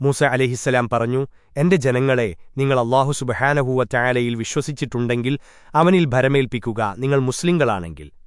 മൂസ അലഹിസ്സലാം പറഞ്ഞു എന്റെ ജനങ്ങളെ നിങ്ങൾ അള്ളാഹു സുബഹാനഹൂവ ചായാലയിൽ വിശ്വസിച്ചിട്ടുണ്ടെങ്കിൽ അവനിൽ ഭരമേൽപ്പിക്കുക നിങ്ങൾ മുസ്ലിങ്ങളാണെങ്കിൽ.